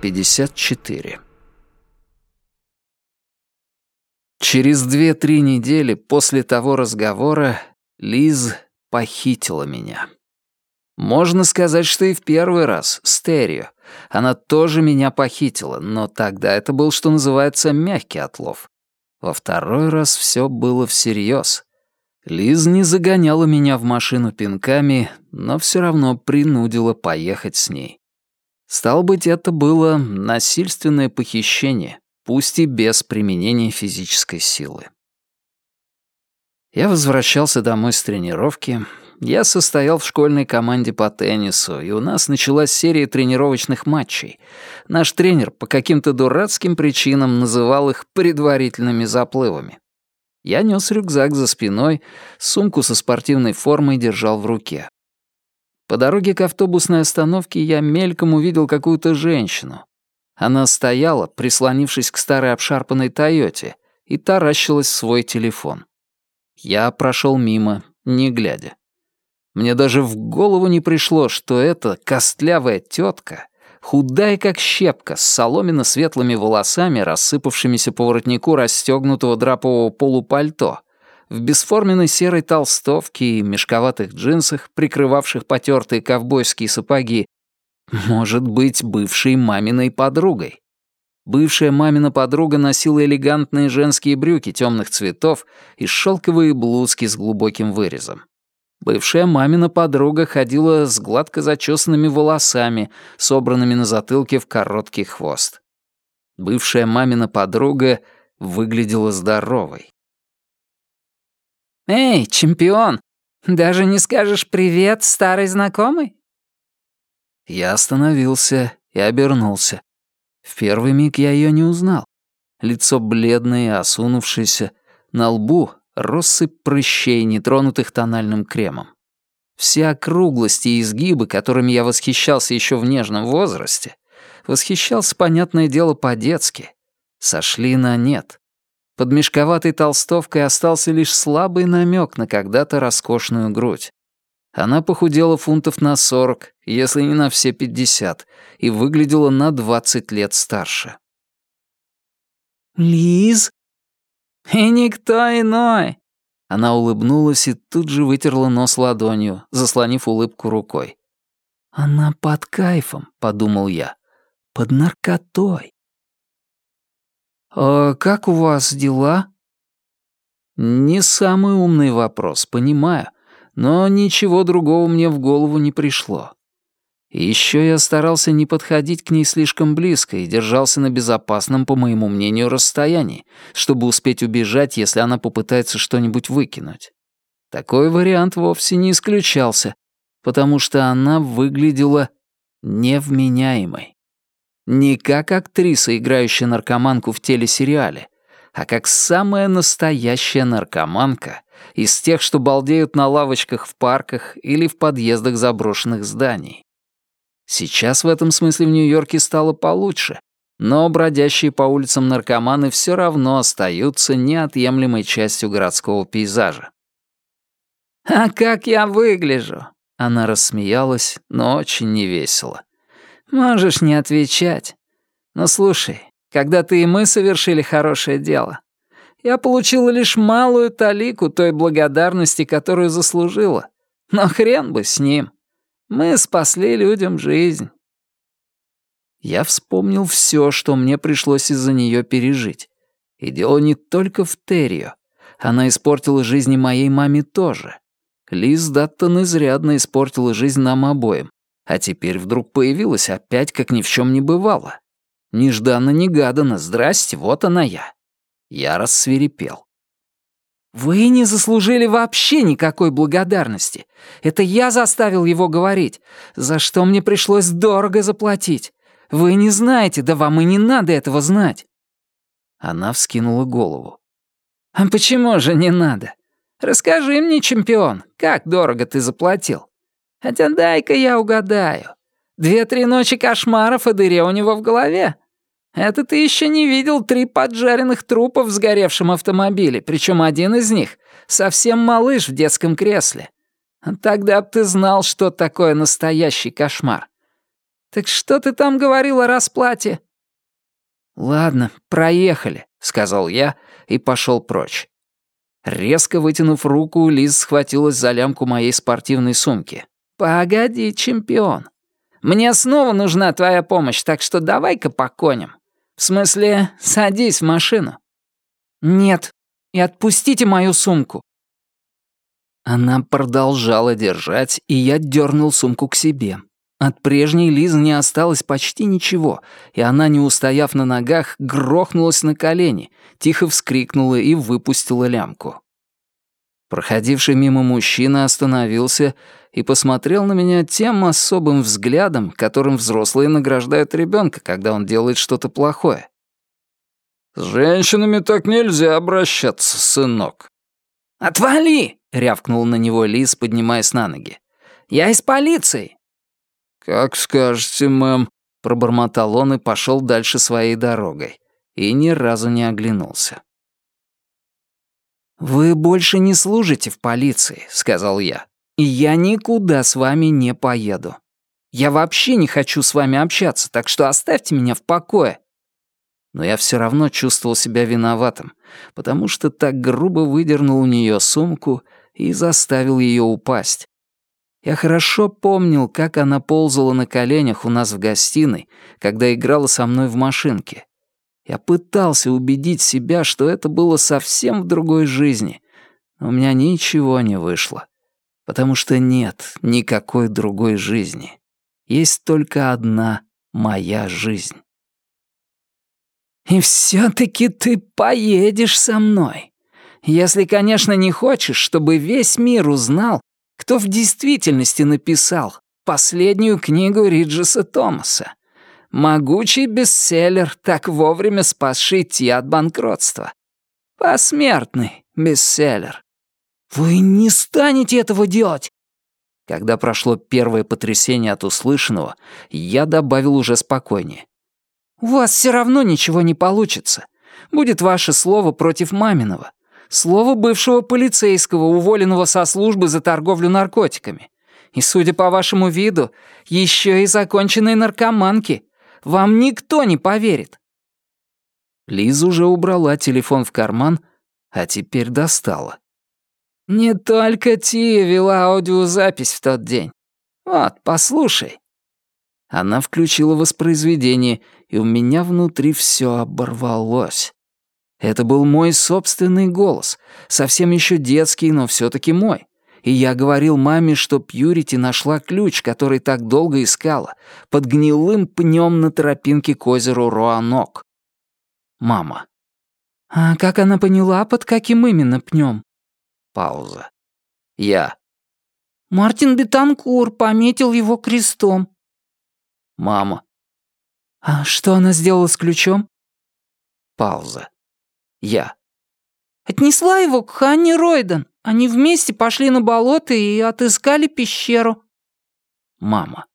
54. Через две-три недели после того разговора Лиз похитила меня. Можно сказать, что и в первый раз, стерео. Она тоже меня похитила, но тогда это был, что называется, мягкий отлов. Во второй раз все было всерьез. Лиз не загоняла меня в машину пинками, но все равно принудила поехать с ней. Стало быть, это было насильственное похищение, пусть и без применения физической силы. Я возвращался домой с тренировки. Я состоял в школьной команде по теннису, и у нас началась серия тренировочных матчей. Наш тренер по каким-то дурацким причинам называл их предварительными заплывами. Я нес рюкзак за спиной, сумку со спортивной формой держал в руке. По дороге к автобусной остановке я мельком увидел какую-то женщину. Она стояла, прислонившись к старой обшарпанной «Тойоте», и таращилась в свой телефон. Я прошел мимо, не глядя. Мне даже в голову не пришло, что эта костлявая тетка худая как щепка, с соломенно-светлыми волосами, рассыпавшимися по воротнику расстегнутого драпового полупальто, в бесформенной серой толстовке и мешковатых джинсах, прикрывавших потертые ковбойские сапоги, может быть бывшей маминой подругой. Бывшая мамина подруга носила элегантные женские брюки темных цветов и шелковые блузки с глубоким вырезом. Бывшая мамина подруга ходила с гладко зачесанными волосами, собранными на затылке в короткий хвост. Бывшая мамина подруга выглядела здоровой. «Эй, чемпион, даже не скажешь привет, старый знакомый?» Я остановился и обернулся. В первый миг я ее не узнал. Лицо бледное осунувшееся, на лбу россыпь прыщей, нетронутых тональным кремом. Все округлости и изгибы, которыми я восхищался еще в нежном возрасте, восхищался, понятное дело, по-детски, сошли на нет. Под мешковатой толстовкой остался лишь слабый намек на когда-то роскошную грудь. Она похудела фунтов на сорок, если не на все пятьдесят, и выглядела на двадцать лет старше. «Лиз?» «И никто иной!» Она улыбнулась и тут же вытерла нос ладонью, заслонив улыбку рукой. «Она под кайфом», — подумал я, — «под наркотой». «А как у вас дела?» Не самый умный вопрос, понимаю, но ничего другого мне в голову не пришло. Еще я старался не подходить к ней слишком близко и держался на безопасном, по моему мнению, расстоянии, чтобы успеть убежать, если она попытается что-нибудь выкинуть. Такой вариант вовсе не исключался, потому что она выглядела невменяемой. Не как актриса, играющая наркоманку в телесериале, а как самая настоящая наркоманка из тех, что балдеют на лавочках в парках или в подъездах заброшенных зданий. Сейчас в этом смысле в Нью-Йорке стало получше, но бродящие по улицам наркоманы все равно остаются неотъемлемой частью городского пейзажа. «А как я выгляжу?» Она рассмеялась, но очень невесело. «Можешь не отвечать. Но слушай, когда ты и мы совершили хорошее дело, я получила лишь малую талику той благодарности, которую заслужила. Но хрен бы с ним. Мы спасли людям жизнь. Я вспомнил все, что мне пришлось из-за нее пережить. И дело не только в Террио. Она испортила жизни моей маме тоже. Лиз Даттон изрядно испортила жизнь нам обоим. А теперь вдруг появилась опять, как ни в чем не бывало. Нежданно-негаданно, здрасте, вот она я. Я рассверепел. «Вы не заслужили вообще никакой благодарности. Это я заставил его говорить, за что мне пришлось дорого заплатить. Вы не знаете, да вам и не надо этого знать». Она вскинула голову. «А почему же не надо? Расскажи мне, чемпион, как дорого ты заплатил? Хотя дай-ка я угадаю. Две-три ночи кошмаров и дыре у него в голове. Это ты еще не видел три поджаренных трупа в сгоревшем автомобиле, причем один из них — совсем малыш в детском кресле. Тогда б ты знал, что такое настоящий кошмар. Так что ты там говорил о расплате?» «Ладно, проехали», — сказал я и пошел прочь. Резко вытянув руку, Лиз схватилась за лямку моей спортивной сумки. «Погоди, чемпион. Мне снова нужна твоя помощь, так что давай-ка по коням. В смысле, садись в машину». «Нет, и отпустите мою сумку». Она продолжала держать, и я дернул сумку к себе. От прежней Лизы не осталось почти ничего, и она, не устояв на ногах, грохнулась на колени, тихо вскрикнула и выпустила лямку. Проходивший мимо мужчина остановился и посмотрел на меня тем особым взглядом, которым взрослые награждают ребенка, когда он делает что-то плохое. «С женщинами так нельзя обращаться, сынок». «Отвали!» — рявкнул на него Лиз, поднимаясь на ноги. «Я из полиции!» «Как скажете, мэм», — пробормотал он и пошел дальше своей дорогой. И ни разу не оглянулся. «Вы больше не служите в полиции», — сказал я. «И я никуда с вами не поеду. Я вообще не хочу с вами общаться, так что оставьте меня в покое». Но я все равно чувствовал себя виноватым, потому что так грубо выдернул у нее сумку и заставил ее упасть. Я хорошо помнил, как она ползала на коленях у нас в гостиной, когда играла со мной в машинке. Я пытался убедить себя, что это было совсем в другой жизни, но у меня ничего не вышло. Потому что нет никакой другой жизни. Есть только одна моя жизнь. «И все-таки ты поедешь со мной. Если, конечно, не хочешь, чтобы весь мир узнал, кто в действительности написал последнюю книгу Риджеса Томаса. Могучий бестселлер, так вовремя спасший Ти от банкротства. Посмертный бестселлер. Вы не станете этого делать. Когда прошло первое потрясение от услышанного, я добавил уже спокойнее. «У вас все равно ничего не получится. Будет ваше слово против маминого. Слово бывшего полицейского, уволенного со службы за торговлю наркотиками. И, судя по вашему виду, еще и законченной наркоманки. Вам никто не поверит». Лиза уже убрала телефон в карман, а теперь достала. «Не только Тия вела аудиозапись в тот день. Вот, послушай». Она включила воспроизведение, и у меня внутри все оборвалось. Это был мой собственный голос, совсем еще детский, но все таки мой. И я говорил маме, что Пьюрити нашла ключ, который так долго искала, под гнилым пнем на тропинке к озеру Роанок. Мама. А как она поняла, под каким именно пнем? Пауза. Я. Мартин Бетанкур пометил его крестом. Мама. А что она сделала с ключом? Пауза. Я. Отнесла его к Ханне Ройден. Они вместе пошли на болото и отыскали пещеру. Мама.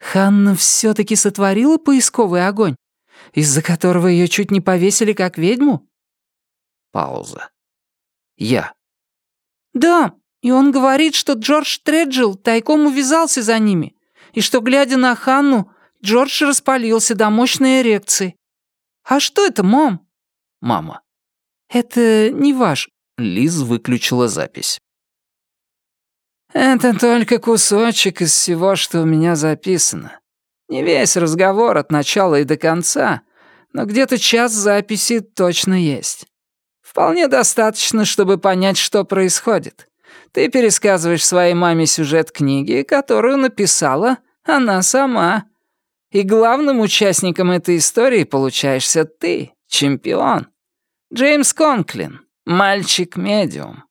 Ханна все-таки сотворила поисковый огонь, из-за которого ее чуть не повесили как ведьму? Пауза. Я. Да, и он говорит, что Джордж Треджил тайком увязался за ними, и что, глядя на Ханну, Джордж распалился до мощной эрекции. А что это, мам? Мама. «Это не ваш...» Лиз выключила запись. «Это только кусочек из всего, что у меня записано. Не весь разговор от начала и до конца, но где-то час записи точно есть. Вполне достаточно, чтобы понять, что происходит. Ты пересказываешь своей маме сюжет книги, которую написала она сама. И главным участником этой истории получаешься ты, чемпион. Джеймс Конклин, мальчик-медиум.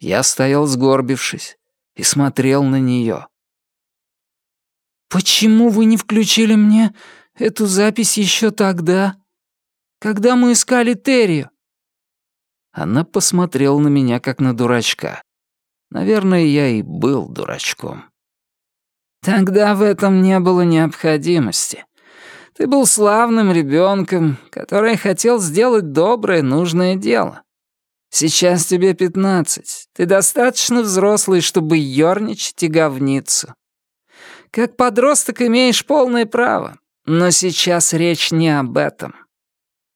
Я стоял сгорбившись и смотрел на нее. «Почему вы не включили мне эту запись еще тогда, когда мы искали Террию?» Она посмотрела на меня, как на дурачка. Наверное, я и был дурачком. «Тогда в этом не было необходимости. Ты был славным ребенком, который хотел сделать доброе, нужное дело. Сейчас тебе пятнадцать. Ты достаточно взрослый, чтобы ёрничать и говниться. как подросток имеешь полное право. Но сейчас речь не об этом.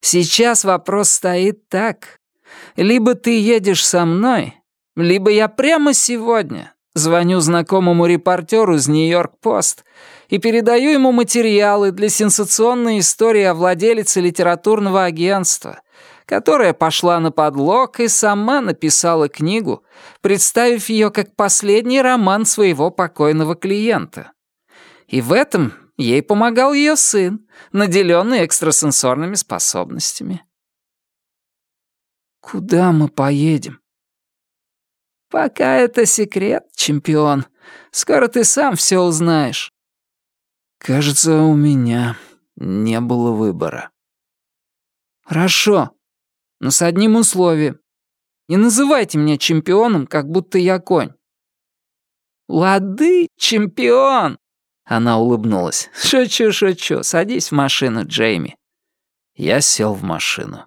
Сейчас вопрос стоит так. Либо ты едешь со мной, либо я прямо сегодня звоню знакомому репортеру из «Нью-Йорк-Пост» и передаю ему материалы для сенсационной истории о владелице литературного агентства, которая пошла на подлог и сама написала книгу, представив ее как последний роман своего покойного клиента. И в этом ей помогал ее сын, наделенный экстрасенсорными способностями. «Куда мы поедем?» «Пока это секрет, чемпион. Скоро ты сам все узнаешь». «Кажется, у меня не было выбора». «Хорошо, но с одним условием. Не называйте меня чемпионом, как будто я конь». «Лады, чемпион!» Она улыбнулась. «Шучу, шучу. Садись в машину, Джейми». Я сел в машину.